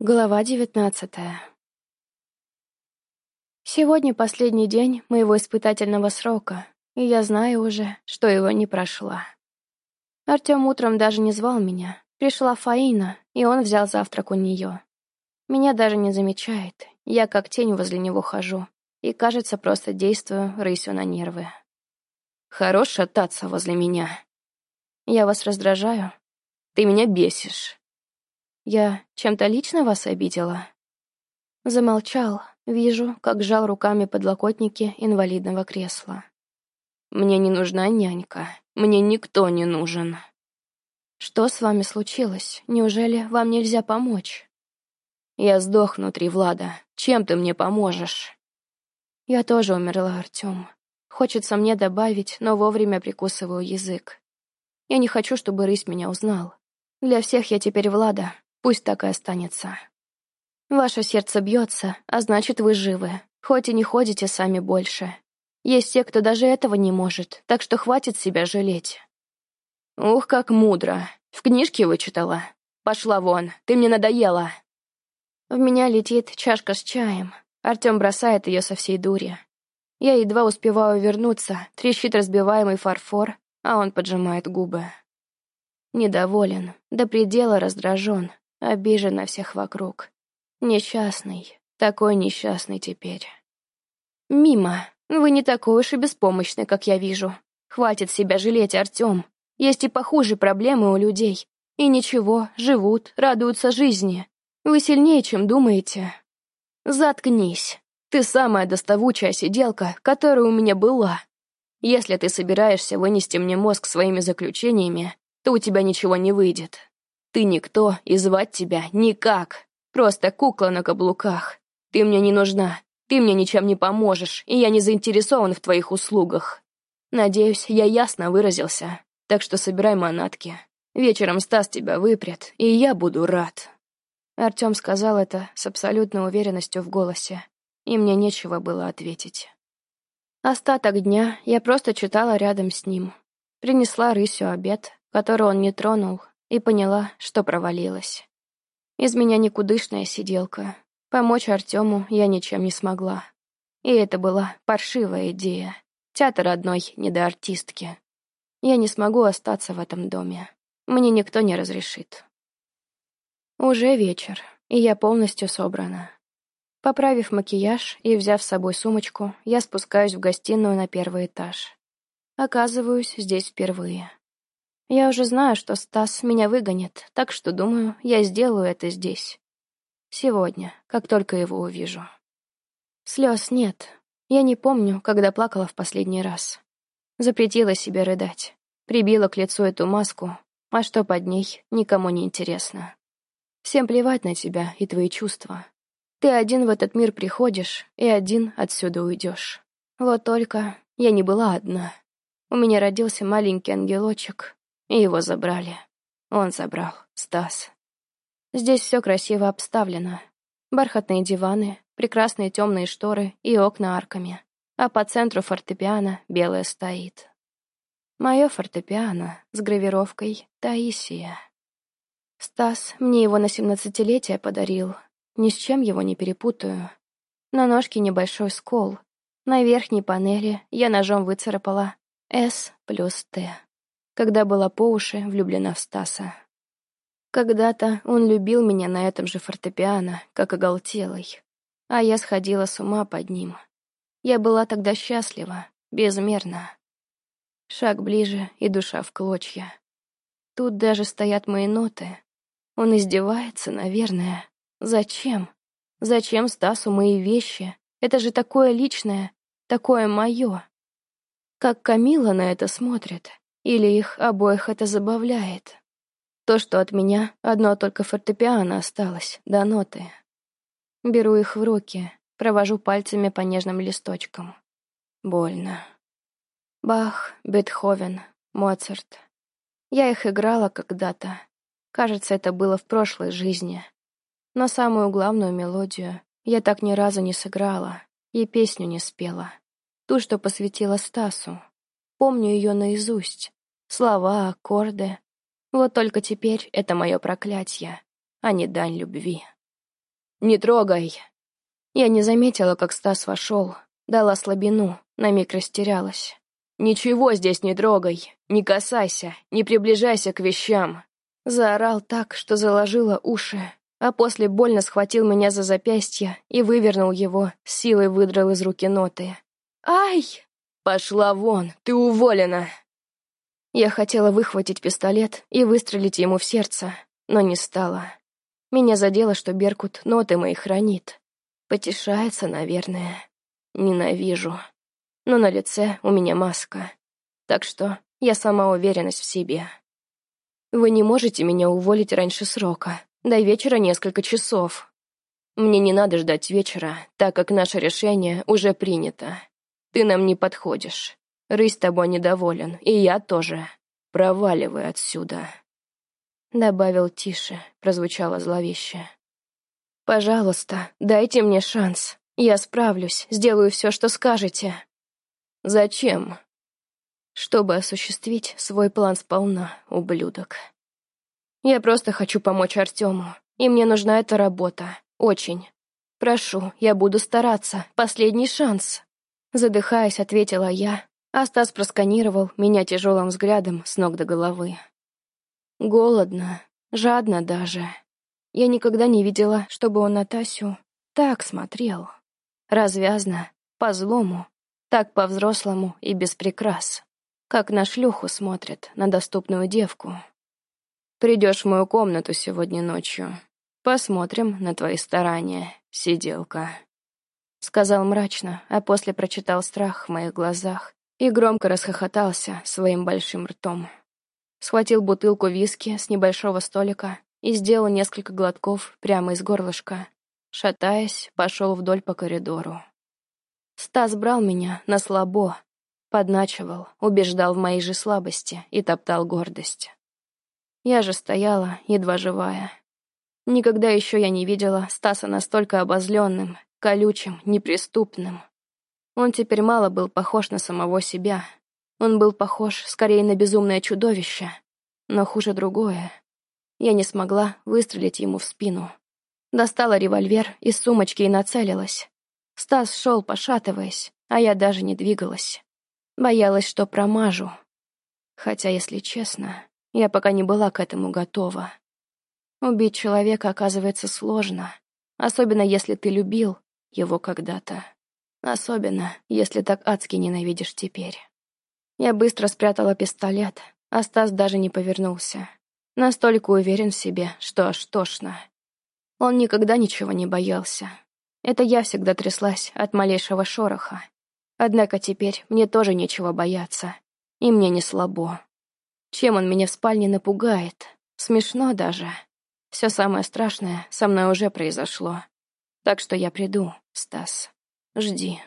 Глава девятнадцатая. Сегодня последний день моего испытательного срока, и я знаю уже, что его не прошла. Артем утром даже не звал меня. Пришла Фаина, и он взял завтрак у нее. Меня даже не замечает, я как тень возле него хожу, и, кажется, просто действую рысью на нервы. Хорош шататься возле меня. Я вас раздражаю? Ты меня бесишь. Я чем-то лично вас обидела?» Замолчал, вижу, как сжал руками подлокотники инвалидного кресла. «Мне не нужна нянька. Мне никто не нужен». «Что с вами случилось? Неужели вам нельзя помочь?» «Я сдох внутри Влада. Чем ты мне поможешь?» «Я тоже умерла, Артем. Хочется мне добавить, но вовремя прикусываю язык. Я не хочу, чтобы рысь меня узнал. Для всех я теперь Влада, Пусть так и останется. Ваше сердце бьется, а значит, вы живы, хоть и не ходите сами больше. Есть те, кто даже этого не может, так что хватит себя жалеть. Ух, как мудро. В книжке вычитала. Пошла вон, ты мне надоела. В меня летит чашка с чаем. Артем бросает ее со всей дури. Я едва успеваю вернуться, трещит разбиваемый фарфор, а он поджимает губы. Недоволен, до предела раздражен, обижен на всех вокруг. Несчастный, такой несчастный теперь. Мимо, вы не такой уж и беспомощный, как я вижу. Хватит себя жалеть, Артем. Есть и похуже проблемы у людей. И ничего, живут, радуются жизни. Вы сильнее, чем думаете. Заткнись. Ты самая доставучая сиделка, которая у меня была. Если ты собираешься вынести мне мозг своими заключениями, то у тебя ничего не выйдет. Ты никто, и звать тебя никак. Просто кукла на каблуках. Ты мне не нужна, ты мне ничем не поможешь, и я не заинтересован в твоих услугах. Надеюсь, я ясно выразился. Так что собирай манатки. Вечером Стас тебя выпрет, и я буду рад». Артем сказал это с абсолютной уверенностью в голосе, и мне нечего было ответить. Остаток дня я просто читала рядом с ним. Принесла рысю обед, который он не тронул, и поняла, что провалилась. Из меня никудышная сиделка. Помочь Артему я ничем не смогла. И это была паршивая идея. Театр одной недоартистки. Я не смогу остаться в этом доме. Мне никто не разрешит. Уже вечер, и я полностью собрана. Поправив макияж и взяв с собой сумочку, я спускаюсь в гостиную на первый этаж. Оказываюсь здесь впервые. Я уже знаю, что Стас меня выгонит, так что, думаю, я сделаю это здесь. Сегодня, как только его увижу. Слез нет. Я не помню, когда плакала в последний раз. Запретила себе рыдать. Прибила к лицу эту маску, а что под ней, никому не интересно. Всем плевать на тебя и твои чувства. Ты один в этот мир приходишь и один отсюда уйдешь. Вот только я не была одна. У меня родился маленький ангелочек, его забрали. Он забрал. Стас. Здесь все красиво обставлено. Бархатные диваны, прекрасные темные шторы и окна арками. А по центру фортепиано белое стоит. Мое фортепиано с гравировкой «Таисия». Стас мне его на семнадцатилетие подарил. Ни с чем его не перепутаю. На ножке небольшой скол. На верхней панели я ножом выцарапала «С плюс Т» когда была по уши влюблена в Стаса. Когда-то он любил меня на этом же фортепиано, как оголтелый, а я сходила с ума под ним. Я была тогда счастлива, безмерно. Шаг ближе, и душа в клочья. Тут даже стоят мои ноты. Он издевается, наверное. Зачем? Зачем Стасу мои вещи? Это же такое личное, такое мое. Как Камила на это смотрит. Или их обоих это забавляет? То, что от меня одно только фортепиано осталось, до ноты. Беру их в руки, провожу пальцами по нежным листочкам. Больно. Бах, Бетховен, Моцарт. Я их играла когда-то. Кажется, это было в прошлой жизни. Но самую главную мелодию я так ни разу не сыграла и песню не спела. Ту, что посвятила Стасу. Помню ее наизусть, Слова, аккорды. Вот только теперь это мое проклятие, а не дань любви. Не трогай!» Я не заметила, как Стас вошел, дала слабину, на миг растерялась. «Ничего здесь не трогай, не касайся, не приближайся к вещам!» Заорал так, что заложила уши, а после больно схватил меня за запястье и вывернул его, силой выдрал из руки ноты. «Ай!» «Пошла вон, ты уволена!» Я хотела выхватить пистолет и выстрелить ему в сердце, но не стала. Меня задело, что Беркут ноты мои хранит. Потешается, наверное. Ненавижу. Но на лице у меня маска. Так что я сама уверенность в себе. Вы не можете меня уволить раньше срока. До вечера несколько часов. Мне не надо ждать вечера, так как наше решение уже принято. Ты нам не подходишь. Рысь тобой недоволен, и я тоже. Проваливай отсюда. Добавил тише, прозвучало зловеще. «Пожалуйста, дайте мне шанс. Я справлюсь, сделаю все, что скажете». «Зачем?» «Чтобы осуществить свой план сполна, ублюдок». «Я просто хочу помочь Артему, и мне нужна эта работа. Очень. Прошу, я буду стараться. Последний шанс». Задыхаясь, ответила я, а Стас просканировал меня тяжелым взглядом с ног до головы. Голодно, жадно даже. Я никогда не видела, чтобы он на Тасю так смотрел. Развязно, по-злому, так по-взрослому и без прикрас. Как на шлюху смотрит, на доступную девку. Придешь в мою комнату сегодня ночью. Посмотрим на твои старания, сиделка. Сказал мрачно, а после прочитал страх в моих глазах и громко расхохотался своим большим ртом. Схватил бутылку виски с небольшого столика и сделал несколько глотков прямо из горлышка. Шатаясь, пошел вдоль по коридору. Стас брал меня на слабо, подначивал, убеждал в моей же слабости и топтал гордость. Я же стояла, едва живая. Никогда еще я не видела Стаса настолько обозленным, колючим, неприступным. Он теперь мало был похож на самого себя. Он был похож скорее на безумное чудовище. Но хуже другое. Я не смогла выстрелить ему в спину. Достала револьвер из сумочки и нацелилась. Стас шел, пошатываясь, а я даже не двигалась. Боялась, что промажу. Хотя, если честно, я пока не была к этому готова. Убить человека оказывается сложно, особенно если ты любил его когда-то. Особенно, если так адски ненавидишь теперь. Я быстро спрятала пистолет, а Стас даже не повернулся. Настолько уверен в себе, что аж тошно. Он никогда ничего не боялся. Это я всегда тряслась от малейшего шороха. Однако теперь мне тоже нечего бояться. И мне не слабо. Чем он меня в спальне напугает? Смешно даже. Все самое страшное со мной уже произошло. Так что я приду, Стас. Жди.